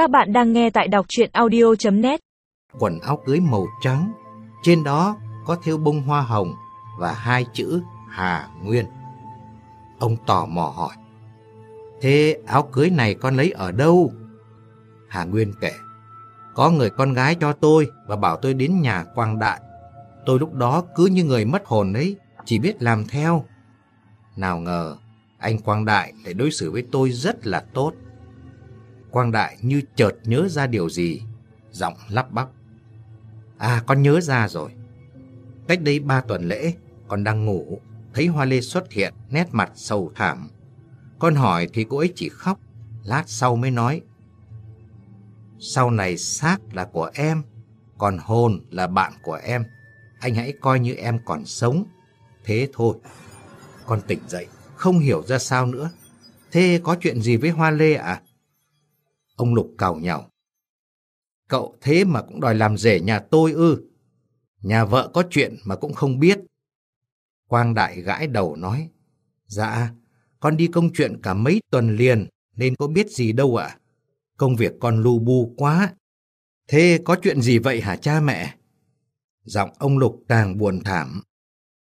Các bạn đang nghe tại đọc chuyện audio.net Quần áo cưới màu trắng, trên đó có thêu bông hoa hồng và hai chữ Hà Nguyên. Ông tò mò hỏi, thế áo cưới này con lấy ở đâu? Hà Nguyên kể, có người con gái cho tôi và bảo tôi đến nhà Quang Đại. Tôi lúc đó cứ như người mất hồn ấy, chỉ biết làm theo. Nào ngờ, anh Quang Đại lại đối xử với tôi rất là tốt. Quang Đại như chợt nhớ ra điều gì, giọng lắp bắp. À, con nhớ ra rồi. Cách đây ba tuần lễ, con đang ngủ, thấy Hoa Lê xuất hiện, nét mặt sầu thảm. Con hỏi thì cô ấy chỉ khóc, lát sau mới nói. Sau này xác là của em, còn hồn là bạn của em. Anh hãy coi như em còn sống. Thế thôi. Con tỉnh dậy, không hiểu ra sao nữa. Thế có chuyện gì với Hoa Lê à? Ông Lục cào nhào. Cậu thế mà cũng đòi làm rể nhà tôi ư. Nhà vợ có chuyện mà cũng không biết. Quang Đại gãi đầu nói. Dạ, con đi công chuyện cả mấy tuần liền nên có biết gì đâu ạ. Công việc con lu bu quá. Thế có chuyện gì vậy hả cha mẹ? Giọng ông Lục càng buồn thảm.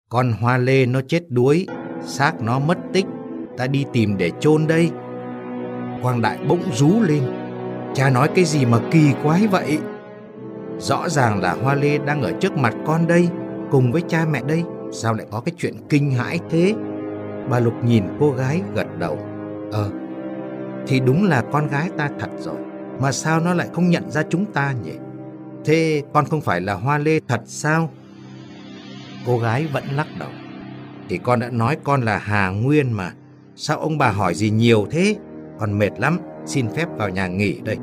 Con hoa lê nó chết đuối, xác nó mất tích, ta đi tìm để chôn đây. Quang Đại bỗng rú lên. Cha nói cái gì mà kỳ quái vậy? Rõ ràng là Hoa Lê đang ở trước mặt con đây, cùng với cha mẹ đây. Sao lại có cái chuyện kinh hãi thế? Bà Lục nhìn cô gái gật đầu. Ờ, thì đúng là con gái ta thật rồi. Mà sao nó lại không nhận ra chúng ta nhỉ? Thế con không phải là Hoa Lê thật sao? Cô gái vẫn lắc đầu. Thì con đã nói con là Hà Nguyên mà. Sao ông bà hỏi gì nhiều thế? Con mệt lắm, xin phép vào nhà nghỉ đây.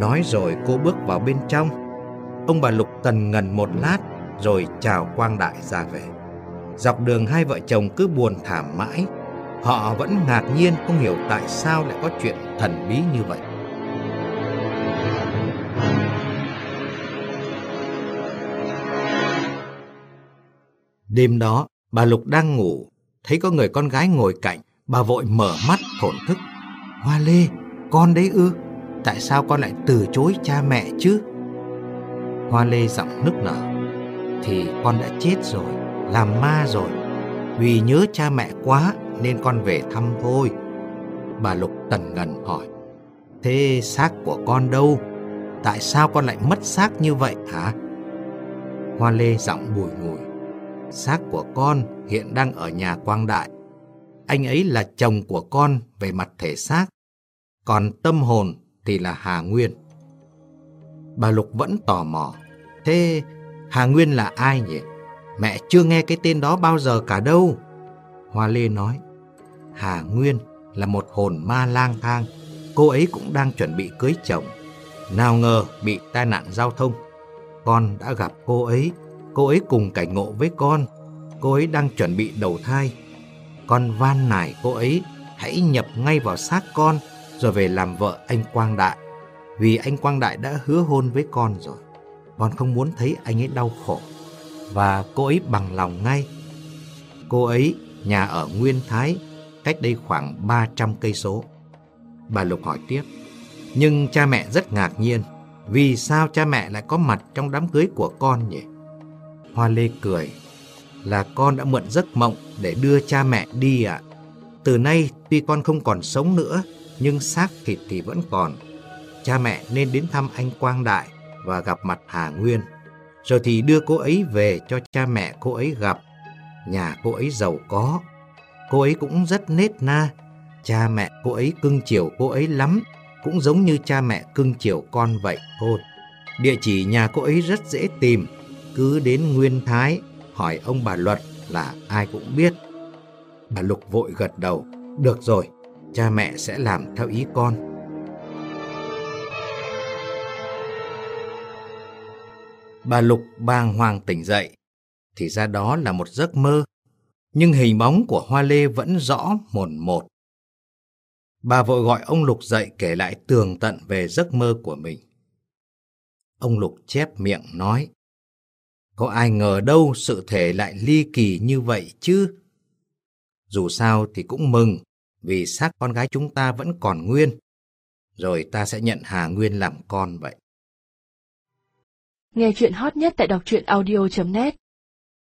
Nói rồi cô bước vào bên trong. Ông bà Lục tần ngần một lát rồi chào Quang Đại ra về. Dọc đường hai vợ chồng cứ buồn thảm mãi. Họ vẫn ngạc nhiên không hiểu tại sao lại có chuyện thần bí như vậy. Đêm đó, bà Lục đang ngủ, thấy có người con gái ngồi cạnh, bà vội mở mắt thổn thức. Hoa Lê, con đấy ư? Tại sao con lại từ chối cha mẹ chứ? Hoa Lê giọng nức nở. Thì con đã chết rồi, làm ma rồi. Vì nhớ cha mẹ quá nên con về thăm thôi. Bà Lục tần ngần hỏi. Thế xác của con đâu? Tại sao con lại mất xác như vậy hả? Hoa Lê giọng bùi ngùi. Xác của con hiện đang ở nhà Quang Đại. Anh ấy là chồng của con về mặt thể xác, còn tâm hồn thì là Hà Nguyên. Bà Lục vẫn tò mò. Thế Hà Nguyên là ai nhỉ? Mẹ chưa nghe cái tên đó bao giờ cả đâu. Hoa Lê nói, Hà Nguyên là một hồn ma lang thang. Cô ấy cũng đang chuẩn bị cưới chồng. Nào ngờ bị tai nạn giao thông. Con đã gặp cô ấy. Cô ấy cùng cảnh ngộ với con. Cô ấy đang chuẩn bị đầu thai. Con van nài cô ấy hãy nhập ngay vào xác con rồi về làm vợ anh Quang Đại. Vì anh Quang Đại đã hứa hôn với con rồi. Con không muốn thấy anh ấy đau khổ. Và cô ấy bằng lòng ngay. Cô ấy nhà ở Nguyên Thái, cách đây khoảng 300 cây số. Bà Lục hỏi tiếp. Nhưng cha mẹ rất ngạc nhiên. Vì sao cha mẹ lại có mặt trong đám cưới của con nhỉ? Hoa Lê cười. Là con đã mượn giấc mộng để đưa cha mẹ đi ạ. Từ nay tuy con không còn sống nữa, nhưng xác thịt thì vẫn còn. Cha mẹ nên đến thăm anh Quang Đại và gặp mặt Hà Nguyên. Rồi thì đưa cô ấy về cho cha mẹ cô ấy gặp. Nhà cô ấy giàu có. Cô ấy cũng rất nết na. Cha mẹ cô ấy cưng chiều cô ấy lắm. Cũng giống như cha mẹ cưng chiều con vậy thôi. Địa chỉ nhà cô ấy rất dễ tìm. Cứ đến Nguyên Thái hỏi ông bà Luật là ai cũng biết. Bà Lục vội gật đầu. Được rồi, cha mẹ sẽ làm theo ý con. Bà Lục bàng hoàng tỉnh dậy, thì ra đó là một giấc mơ, nhưng hình bóng của Hoa Lê vẫn rõ mồn một. Bà vội gọi ông Lục dậy kể lại tường tận về giấc mơ của mình. Ông Lục chép miệng nói, có ai ngờ đâu sự thể lại ly kỳ như vậy chứ? Dù sao thì cũng mừng vì xác con gái chúng ta vẫn còn nguyên. rồi ta sẽ nhận Hà Nguyên làm con vậy. Nghe chuyện hot nhất tại đọc truyện audio.net